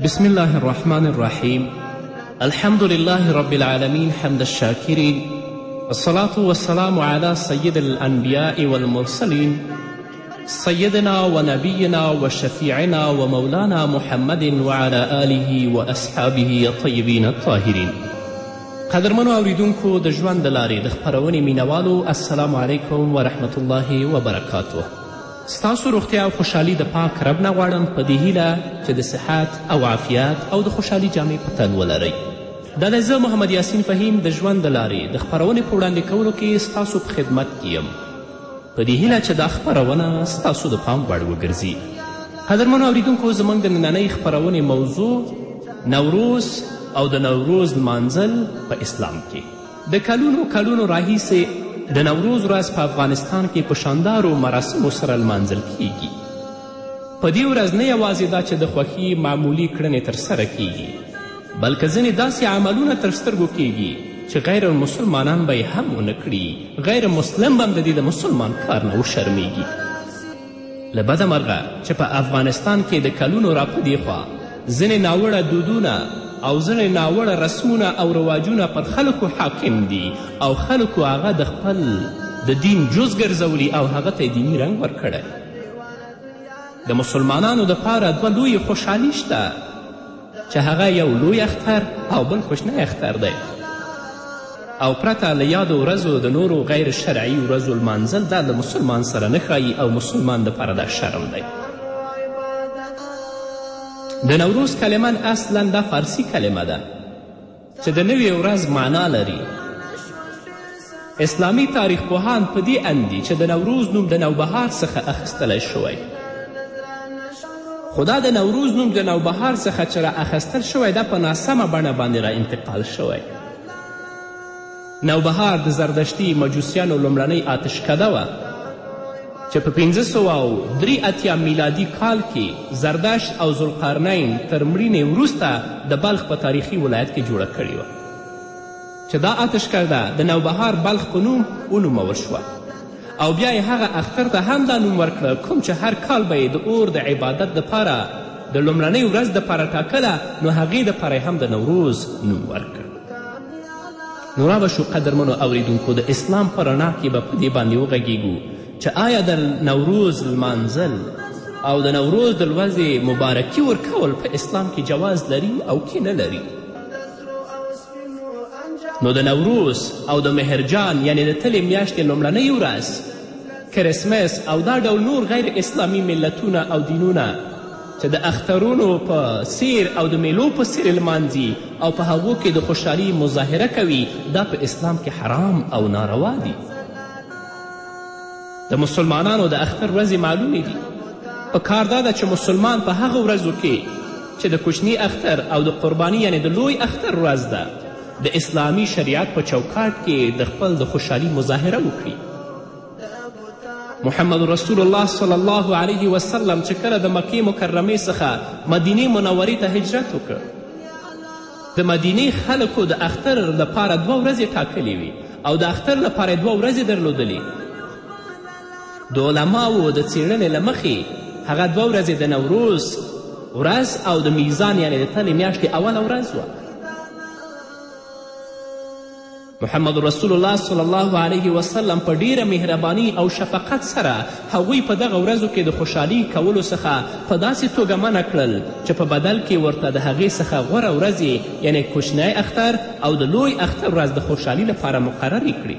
بسم الله الرحمن الرحيم الحمد لله رب العالمين حمد الشاكرين الصلاة والسلام على سيد الأنبياء والمرسلين سيدنا ونبينا وشفيعنا ومولانا محمد وعلى آله وأصحابه الطيبين الطاهرين قدر منو أوريدونكو دجوان دلاري دخبروني من خپرونې السلام عليكم ورحمة الله وبركاته ستاسو روغتیا او خوشحالي د پاک رب نه غواړم په دې هیله چې د صحت او عافیت او د خوشحالي جامې په تن ولرئ دا دی زه محمد یاسین فهیم د ژوند د لارې د خپرونې په وړاندې کولو کې ستاسو په خدمت کې یم په دې هیله چې دا خپرونه ستاسو د پام وړ وګرځي قدرمنو اوریدونکو زموږ د نننۍ خپرونې موضوع نوروز او د نوروز لمانځل په اسلام کې د کلونو کلونو راهیسې د نوروز ورځ په افغانستان کې په شاندارو مراسمو سره لمانځل کیږي په دې ورځ نه یوازې دا چې د خوښي معمولي کړنې ترسره کیږي بلکې ځینې داسې عملونه تر سترګو کیږي چې غیر مسلمانان به یې هم ونه کړي غیر مسلم به هم د دې د مسلمان کار نه وشرمیږي له بده مرغه چې په افغانستان کې د کلونو را په دې خوا ځینې ناوړه دودونه او ځینې ناوړه رسمونه او رواجونه پر خلکو حاکم دي او خلکو هغه د خپل د دین جز ګرځولي او هغه ته دیني رنګ ورکړی د مسلمانانو دپاره دوه لویې خوشحالي شته چې هغه یو لوی اختر او بل کوچنی اختر دی او پرته له یادو ورځو د نورو غیر شرعي ورځو لمانځل دا د مسلمان سره نه ښایي او مسلمان دپاره دا شرم دی د نوروز کلمه اصلا دا فارسی کلمه ده چې د نوې ورځ معنا لري اسلامي تاریخ پوهان په دې اند دي چې د نوروز نوم د نوبهار څخه اخیستلی شوی خو دا د نوروز نوم د نوبهار څخه چې را اخیستل شوی دا په ناسمه بڼه باندې را انتقال شوی نوبهار د زردشتي مجوسیانو لومړنۍ آتشکده وه چې په پنځه سوه او درې اتیا میلادي کال کې زردشت او ذوالقرنین تر مړینې وروسته د بلخ په تاریخي ولایت کې جوړه کړې وه چې دا آتشکده د نوبهار بلخ په نوم ونومول شوه او بیا یې هغه اختر ته هم دا نوم ورکړه کوم چې هر کال به یې د اور د عبادت دپاره د لومړنۍ ورځ دپاره ټاکله نو هغې دپاره هم د نوروز نوم ورکړ نو رابه شو قدرمنو اوریدونکو د اسلام په رڼا کې به په دې باندې وغږیږو چې آیا د نوروز لمانځل او د نوروز د لوځې مبارکي ورکول په اسلام کې جواز لري او کې نه لري نو د نوروز او د مهرجان یعنی د تلې میاشتې لومړنۍ ورځ کرسمس او دا ډول نور غیر اسلامي ملتونه او دینونه چې د اخترونو په څیر او د میلو په څیر لمانځي او په هغو کې د خوشحالي مظاهره کوي دا په اسلام کې حرام او ناروا دي د مسلمانانو د اختر ورځې معلومې دي په کار دا ده چې مسلمان په هغه ورځو کې چې د کوچني اختر او د قرباني یعنې د لوی اختر ورځ ده د اسلامي شریعت په چوکاټ کې د خپل د خوشحالي مظاهره وکړي محمد رسول الله صلی الله علیه وسلم چې کله د مکې مکرمې څخه مدینې منورې ته هجرت وکړ د مدینې خلکو د اختر لپاره دوه ورځې ټاکلې وي او د اختر لپاره دوه ورځې درلودلې د علماو د څیړنې له مخې هغه دوه ورځې د نوروز ورځ او د میزان یعنې د تلې میاشتې اوله ورځ وه محمد رسول الله صلی الله علیه وسلم په ډیره مهرباني او شفقت سره هغوی په دغه ورځو کې د خوشحالي کولو څخه په داسې توګه منع کړل چې په بدل کې ورته د هغې څخه غوره ورځې یعنی کوچنی اختر او د لوی اختر ورځ د خوشحالي لپاره مقررې کړي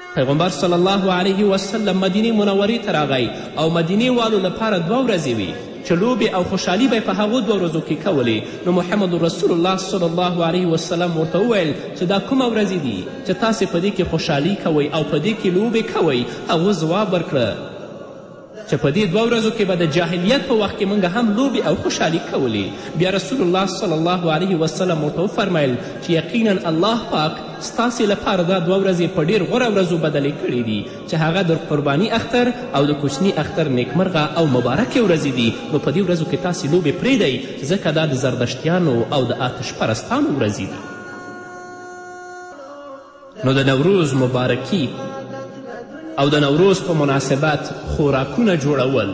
پیغمبر صلی الله علیه وسلم مدینې منورې ته راغی او مدینې والو لپاره دوه ورځې وې چې لوبې او خوشحالي به یې په هغو دوه ورځو کې کولې نو محمد رسول الله صلی الله علیه وسلم ورته وویل چې دا کومه ورځې دي چې تاسې په دې کې خوشحالي کوئ او په دې کې لوبې کوئ هغو ځواب ورکړه چې په دې دوه ورځو کې به د جاهلیت په وخت کې موږ هم لوبې او خوشحالي کولې بیا رسول الله صلی الله علیه وسلم ورته وفرمیل چې یقینا الله پاک ستاسې لپاره دا دوه ورځې په ډېر غوره ورځو بدلې کړې دي چې هغه د قرباني اختر او د کوچني اختر نیکمرغه او مبارکې ورځې دي نو په دې ورځو کې تاسې لوبې پرېږدئ ځکه دا د زردشتیانو او د آتش پرستانو ورځې دي نو د نوروز مبارکي او د نوروز په مناسبت خوراکونه جوړول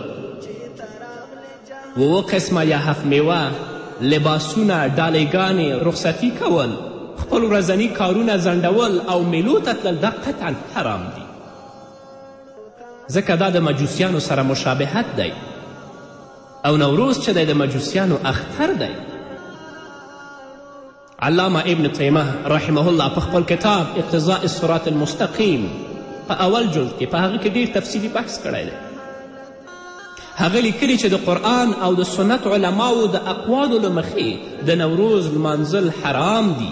و اوه قسمه یا هفت میوه لباسونه ډالېګانې رخصتي کول خپل ورځني کارونه ځنډول او میلو ته تلل دا قطعا حرام دي ځکه دا د مجوسیانو سره مشابهت دی او نوروز چې دی د مجوسیانو اختر دی علامه ابن تیمه رحمه الله په خپل کتاب اقتضاء الصراط المستقیم په اول جلد کې په هغه کې ډیر تفصیلي بحث کړی دی هغه لیکلي چې د قرآن او د سنت علماو د اقوالو له مخې د نوروز لمانځل حرام دي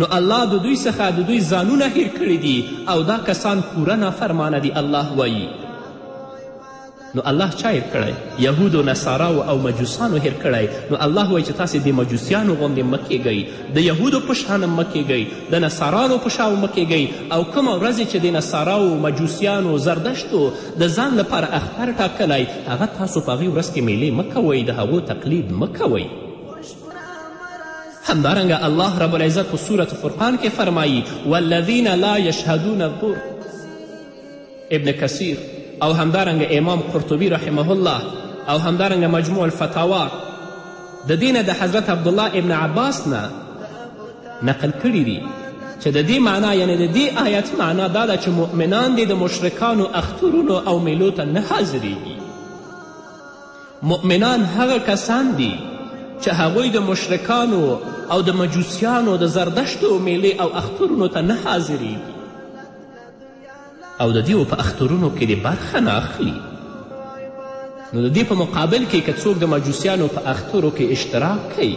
نو الله د دوی څخه د دوی ځانونه هیر کړي دي او دا کسان پوره نافرمانه دي الله وایي نو الله چا هیر کړی یهودو نصاراو او مجوسانو هیر کړی نو الله وایي چې تاسې د مجوسیانو غوندې مه کیږئ د یهودو په شان مه کیږئ د نصارانو په شان مه کیږئ او کومه ورځ چې د نصاراو مجوسیانو زردشتو د ځان لپاره اختر ټاکلی هغه تاسو په هغې ورځ کې میلې مه کوئ د هغو تقلید مه کوئ همدارنګه الله رب العزت په سورت فرقان کې فرمایی والذین لا یشهدون الزور ابن کثیر او همدارنګه امام قرطبی رحمه الله او همدارنګه مجموع الفتاوا د دې نه د حضرت عبدالله ابن عباس نه نقل کړي دي چې د دې معنا یعنی د دې آیت معنا دا ده چې مؤمنان دې د مشرکانو اخترونو او میلو ته نه حاضریږي مؤمنان هغه کسان دي چې هغوی د مشرکانو او د مجوسیانو د زردشتو میلې او اخترونو ته نه حاضریږي او د دیو په اخترونو کې دې برخه نه اخلي نو د دې په مقابل کې که څوک د مجوسیانو په اخترو کې اشتراک کوي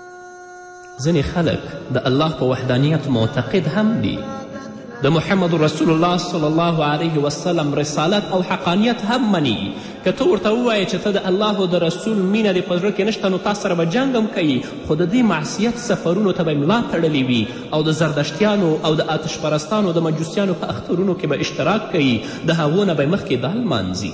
ځینې خلک د الله په وحدانیت معتقد هم دي د محمد رسول الله صلی الله علیه وسلم رسالت او حقانیت هم مني که ته ورته ووایې چې ته د الله او د رسول مینه دې په زړه کې نشته نو تا سره به جنګ هم کوي خو د دې معصیت سفرونو ته به ملا تړلې وي او د زردشتیانو او د آتش پرستانو د مجوسیانو په اخترونو کې به اشتراک کوي د هغو نه به مخکې دا لمانځي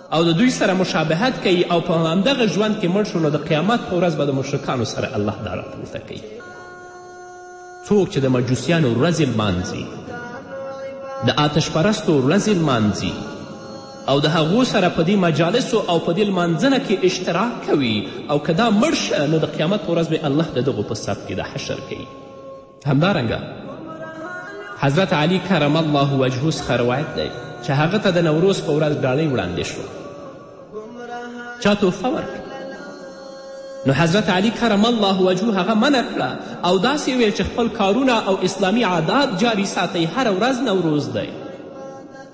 او د دوی سره مشابهت کوي او په همدغه ژوند کې مړ شو نو د قیامت په ورځ به د مشرکانو سره الله دا راپورته کوي څوک چې د مجوسیانو ورځې لمانځي د آتش پرستو ورځې لمانځي او د هغو سره په دې مجالسو او په دې لمانځنه کې اشتراک کوي او که دا مړ شه نو د قیامت په ورځ به الله د دغو په صف کې د حشر کوي همدارنګه حضرت علی کرم الله وجهه څخه روایت دی چې هغه ته د نوروز په ورځ ډالۍ وړاندې شوه چا تحفه ورکړه نو حضرت علی کرم الله وجهه هغه منع کړه او داسې ویل چې خپل کارونه او اسلامي عادات جاري ساتئ هره ورځ نوروز دی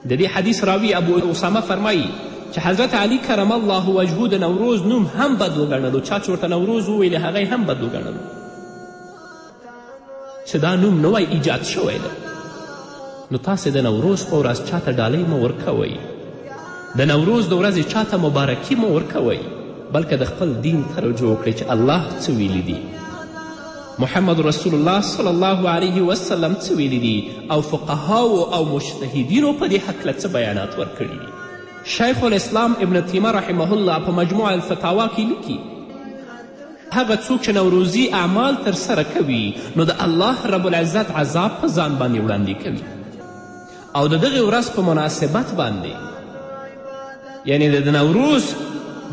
د دې حدیث راوی ابو اسامه فرمایی چې حضرت علی کرم الله وجهه د نوروز نوم هم بد وګڼلو چا چې ورته نوروز وویل هغه هم بد وګڼلو چې دا نوم نوی ایجاد شوی دی نو تاسې د نوروز په ورځ چاته ډالۍ مه ورکوئ د نوروز د ورځې چاته مبارکي مه ورکوئ بلکې د خپل دین ترجع وکړئ چې الله څه ویلي دي محمد رسول الله صلی الله علیه وسلم څه ویلي دي او فقهاو او مجتهدینو په دې هکله څه بیانات ورکړي دي شیخ الاسلام ابن تیمه رحمه الله په مجموع الفتاوا کې لیکي هغه څوک چې نوروزي اعمال ترسره کوي نو د الله رب العزت عذاب په ځان باندې وړاندې کوي او د دغې ورځ په مناسبت باندې یعنی د نوروز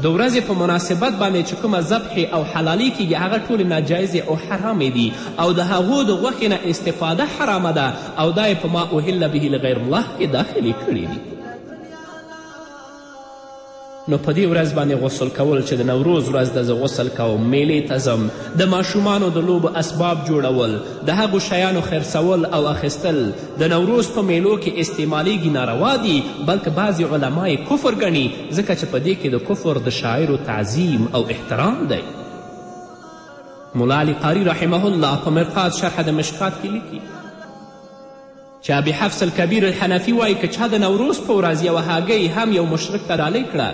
د ورځې په مناسبت باندې چې کومه ذبحې او حلالې کیږي هغه ټولې ناجایزې او حرامې دي او د هغو د غوښې نه استفاده حرامه ده او دا یې په ما اهل به لغیر الله کې داخلې کړي دي نو په دې ورځ باندې غسل کول چې د نوروز ورځ ده زه غسل کوم میلې ته ځم د ماشومانو د لوبو اسباب جوړول د هغو شیانو خرڅول او اخیستل د نوروز په میلو کې استعمالیږي ناروا دي بلکې بعضې علما یې کفر ګڼي ځکه چې په دې کې د کفر د شاعرو تعظیم او احترام دی مولا علی قاری رحمه الله په مرقات شرح د مشکات کې لیکي چې ابي حفص الکبیر الحنفي وایي که چا د نوروز په ورځ یوه هګۍ هم یو مشرک ته ډالۍ کړه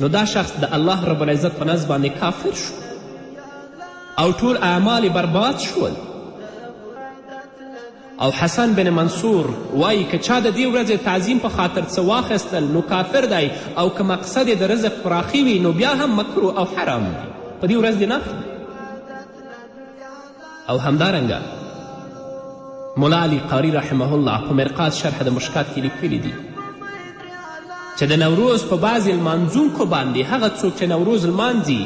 نو دا شخص د الله رب العزت په نزد باندې کافر شو او ټول اعمال برباد شول او حسن بن منصور وایي که چا د دې ورځې تعظیم په خاطر څه واخیستل نو کافر دی او که مقصد د رزق پراخي وي نو بیا هم مکرو او حرام دی په دې ورځ دې نه او همدارنګه ملا علی قاری رحمه الله په مرقات شرح د مشکات کې لیکلي دي چې د نوروز په بعضې لمانځونکو باندې هغه څوک چې نوروز لمانځي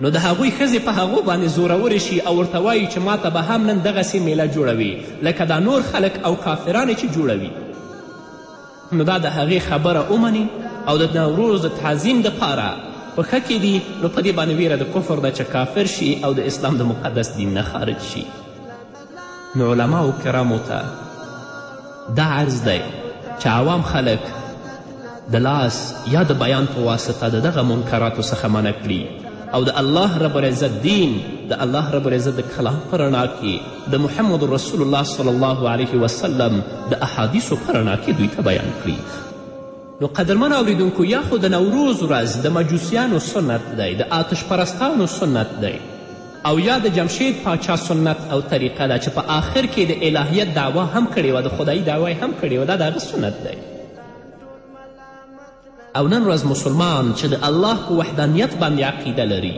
نو د هغوی ښځې په هغو باندې زورورې شي او ورته وایي چې ما ته به هم نن دغسې میله جوړوي لکه دا نور خلک او کافرانې چې جوړوي نو دا د هغې خبره ومني او د نوروز د تعظیم دپاره په ښه کې دي نو په دې باندې ویره د کفر ده چې کافر شي او د اسلام د مقدس دین نه خارج شي نو علماو کرامو ته دا عرض دی چې عوام خلک د لاس یا د بیان په واسطه د دغه منکراتو څخه منع کړي او د الله رب العزت دین د الله رب العزت د کلام په رڼا کې د محمد رسول الله صلی الله علیه وسلم د احادیثو په رڼا کې دوی ته بیان کړي نو قدرمن اوریدونکو یا خو د نوروز ورځ د مجوسیانو سنت دی د آتش پرستانو سنت دی او یا د جمشید پاچا سنت او طریقه ده چې په آخر کې د الهیت دعوا هم کړې وه د خدایي دعوا هم کړې وه دا د هغه سنت دی او نن ورځ مسلمان چې د الله په وحدانیت باندې عقیده لري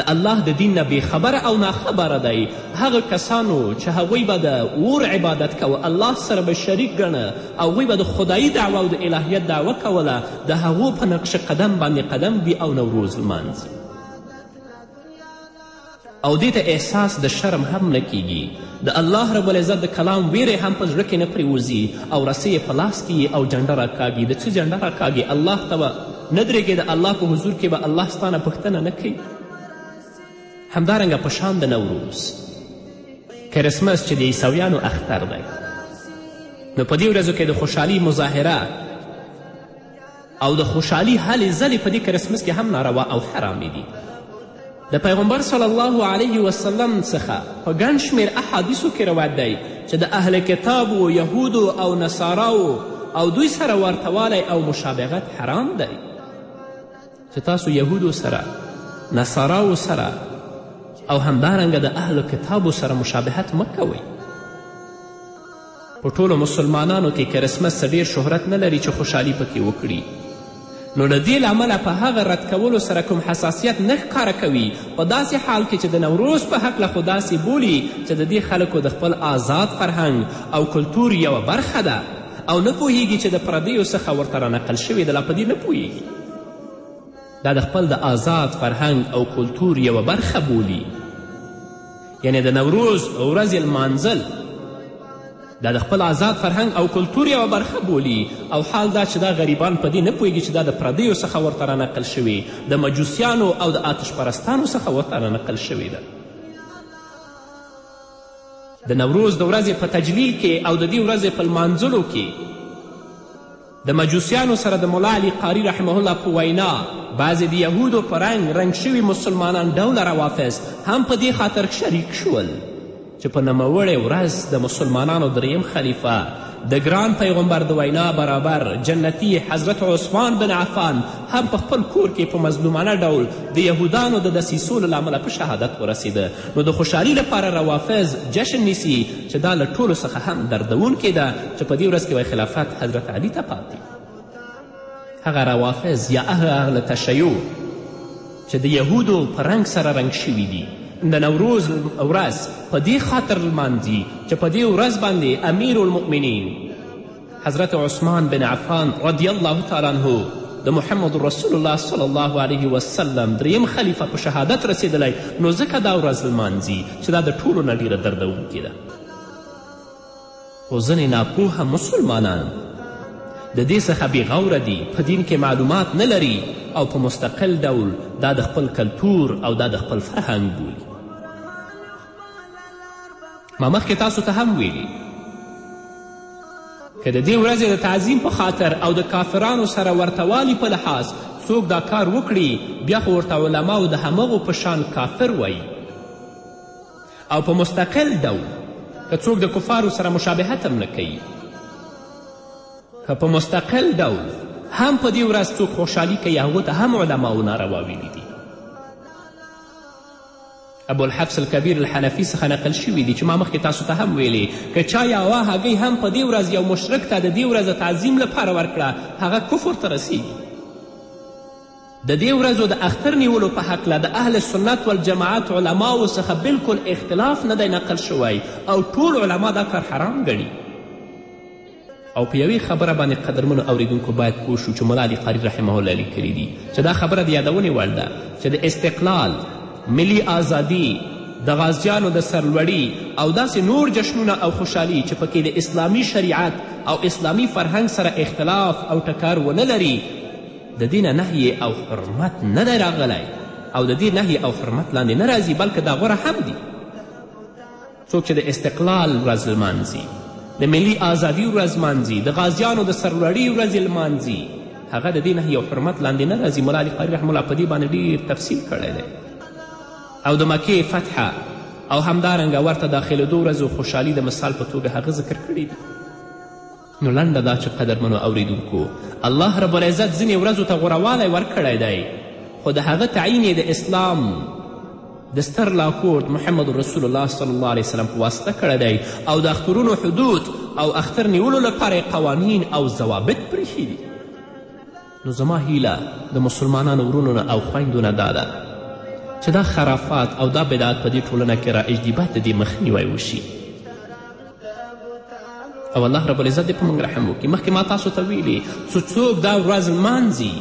د الله د دین نه بېخبره او ناخبره دی هغه کسانو چې هغوی به د اور عبادت کوه الله سره به شریک ګڼه او هغوی به د خدایي دعوه او د الهیت دعوه کوله د هغو په نقش قدم باندې قدم ږدي او نوروز لمانځي او دې ته احساس د شرم هم نه کیږي د الله رب العزت د کلام ویرې هم په زړه کې نه پرېوځي او رسۍ یې په لاس کې یي او جنډه راکاږي د څه جنډه راکاږي الله ته به نه درېږې د الله په حضور کې به الله ستانه پوښتنه نه کوي همدارنګه په شان د نوروز کرسمس چې د عیسویانو اختر دی نو په دې ورځو کې د خوشحالي مظاهره او د خوشحالي هلې ځلې په دې کرسمس کې هم ناروا او حرامې دي د پیغمبر صلی الله علیه وسلم څخه په ګڼ شمېر احادیثو کې روایت دی چې د اهل کتابو یهودو او نصاراو او دوی سره ورتوالی او مشابهت حرام دی چې تاسو یهودو سره نصاراو سره او همدارنګه د اهل کتابو سره مشابهت مه کوئ په ټولو مسلمانانو کې کرسمس څه ډیر شهرت نه لري چې خوشحالي پکې وکړي نو له دې لامله په هغه رد کولو سره کوم حساسیت نه ښکاره کوي په داسې حال کې چې د نوروز په هکله خو داسې بولي چې د دې خلکو د خپل آزاد فرهنګ او کلتور یوه برخه ده او نه پوهیږي چې د پردیو څخه ورته رانقل شوې ده لا په دې نه پوهیږي دا د خپل د آزاد فرهنګ او کلتور یوه برخه بولي یعنې د نوروز ورځې لمانځل دا د خپل آزاد فرهنګ او کلتور یوه برخه بولي او حال دا چې دا غریبان په دې نه پوهېږي چې دا د پردیو څخه ورته رانقل شوي د مجوسیانو او د آتش پرستانو څخه ورته رانقل شوې ده د نوروز د ورځې په تجلیل کې او د دې ورځې په لمانځلو کې د مجوسیانو سره د ملا علي قاري رحمه الله په وینا بعضې د یهودو په رنګ رنګ شوي مسلمانان ډوله روافظ هم په دې خاطر شریک شول چې په نوموړې ورځ د مسلمانانو دریم خلیفه د ګران پیغمبر د وینا برابر جنتی حضرت عثمان بن عفان هم په خپل کور کې په مظلومانه ډول د یهودانو د دسیسو له امله په شهادت ورسېده نو د خوشحالي لپاره روافظ جشن نیسي چې دا له ټولو څخه هم دردونکې ده چې په دې ورځ کې وای خلافت حضرت علي ته پاتې هغه روافظ یا اهل اهل تشیع چې د یهودو په رنګ سره رنګ شوي دي د نوروز ورځ په دې خاطر لمانځي چې په دې ورځ باندې امیر المؤمنین حضرت عثمان بن عفان رضی الله تعالی عنه د محمد رسول الله صلی الله علیه وسلم دریم خلیفه په شهادت رسېدلی نو ځکه دا ورځ لمانځي چې دا د ټولو نه ډېره دردونکې ده خو ځینې ناپوهه مسلمانان د دې څخه بېغوره دي په دین کې معلومات نه لري او په مستقل ډول دا د خپل کلتور او دا د خپل فرهنګ بولي ما مخکې تاسو ته هم ویلي که د دې ورځې د تعظیم په خاطر او د کافرانو سره ورتوالي په لحاظ څوک دا کار وکړي بیا خو ورته علماو د همغو په شان کافر وایي او په مستقل ډول که څوک د کفارو سره مشابهت هم نه کوي که په مستقل ډول هم په دې ورځ څوک خوشحالي کوي هغو ته هم علماو ناروا ویلي دي ابوالحفص الکبیر الحنفي څخه نقل شوي دي چې ما مخکې تاسو ته هم ویلي که چا یوه هګۍ هم په دې ورځ یو مشرک ته د دې ورځ د تعظیم لپاره ورکړه هغه کفر ته رسیږي د دې ورځو د اختر نیولو په هکله د اهل سنت والجماعت علماو څخه بلکل اختلاف نه دی نقل شوی او ټول علما دا کار حرام ګڼي او په یوې خبره باندې قدرمنو اوریدونکو باید پوه شو چې ملا علي قاري رحمه الله لیکلي دي چې دا خبره د یادونې وړ ده چې د استقلال ملي آزادي د غازیانو د سرلوړي او داسې نور جشنونه او خوشحالي چې پکې د اسلامي شریعت او اسلامي فرهنګ سره اختلاف او ټکر ونه لري د دې نه نهیې او حرمت نه دی راغلی او د دې نهیې او حرمت لاندې نه راځي بلکې دا غوره هم دي څوک چې د استقلال ورځ لمانځي د ملي آزادي ورځ لمانځي د غازیانو د سرلوړي ورځې لمانځي هغه د دې نهي او حرمت لاندې نه راځي ملا علي قاري رحم الله په دې باندې ډېر تفصیل کړی دی او د مکې فتحه او همدارنګه ورته داخلېدو ورځو خوشحالي د مثال په توګه هغه ذکر کړي دي نو لنډه دا چې قدرمنو اوریدونکو الله رب العزت ځینې ورځو ته غوروالی ورکړی دی خو د هغه تعین یې د اسلام د ستر لاکورد محمد رسول الله صلی الله علیه وسلم په واسطه کړی دی او د اخترونو حدود او اختر نیولو لپاره قوانین او ضوابط پرېښي دي نو زما هیله د مسلمانانو ورونو نه او خویندو نه دا ده چې دا خرافات او دا بدعات په دې ټولنه کې را اجدیبات د دې مخنیوی وشي او الله رب العزت دې په موږ رحم وکړي مخکې ما تاسو ته ویلي څو څوک دا ورځ لمانځي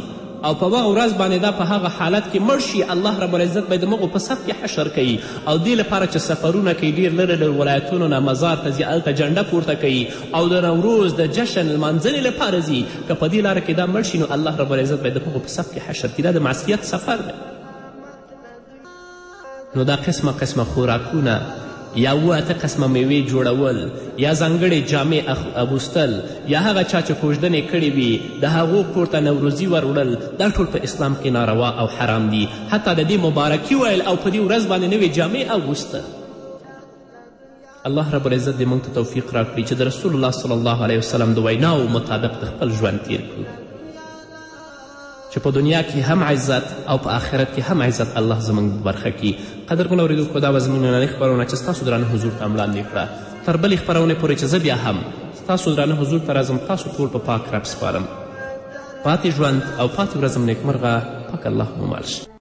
او په هغه ورځ باندې دا په هغه حالت کې مړ شي الله رب العزت به د مغو په صف کې حشر کوي او دې لپاره چې سفرونه کوي ډېر لرې لرې ولایتونو نه مزار ته ځي هلته جنډه پورته کوي او د نوروز د جشن لمانځنې لپاره ځي که په دې لاره کې دا مړ شي نو الله رب العزت به یې د هغو په صف کې حشر کړي دا د معصیت سفر دی نو دا قسمه قسمه خوراکونه یا اوه اته قسمه میوې جوړول یا ځانګړې جامې اغوستل یا هغه چا چې کوژدنې کړې وي د هغو کور ته نوروزي ور وړل دا ټول په اسلام کې ناروا او حرام دي حتی د دې مبارکي ویل او په دې ورځ باندې نوې جامې اغوستل الله رب العزت دې موږ ته توفیق راکړي چې د رسول الله صلی الله علیه وسلم د ویناو مطابق د خپل ژوند تیر کړو چې په دنیا کې هم عزت او په آخرت کې هم عزت الله زموږ په برخه کړي قدرمن اورېدونکو دا به زموږ نننۍ خپرونه چې ستاسو درانه حضور ته وړاندې کړه تر بلې خپرونې پورې چې زه بیا هم ستاسو درانه حضور ته راځم تاسو ټول په پاک رب سپارم پاتې ژوند او پاتې ورځم نیکمرغه پاک الله مو مل شي